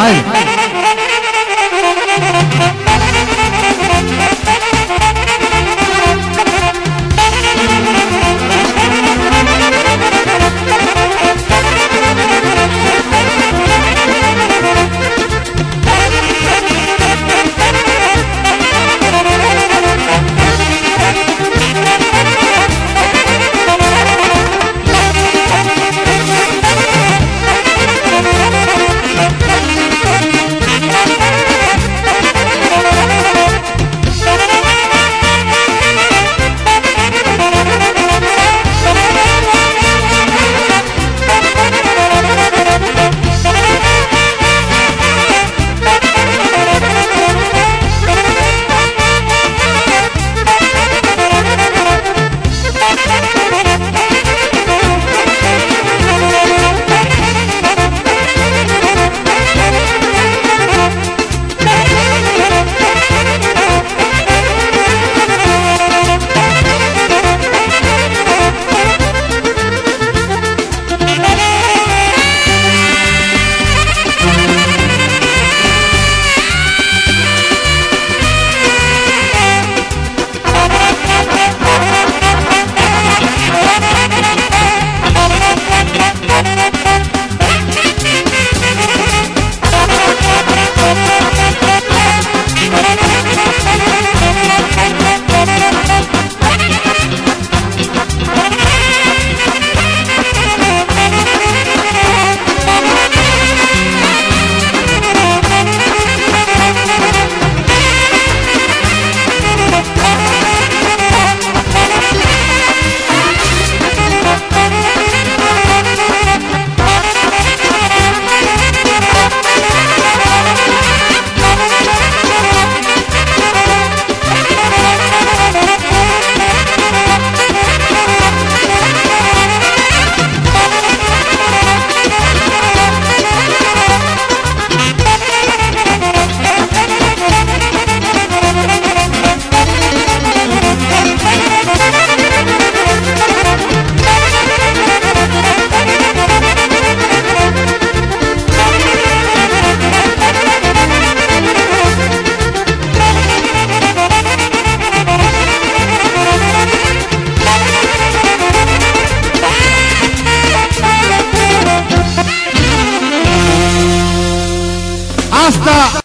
Ay, Basta.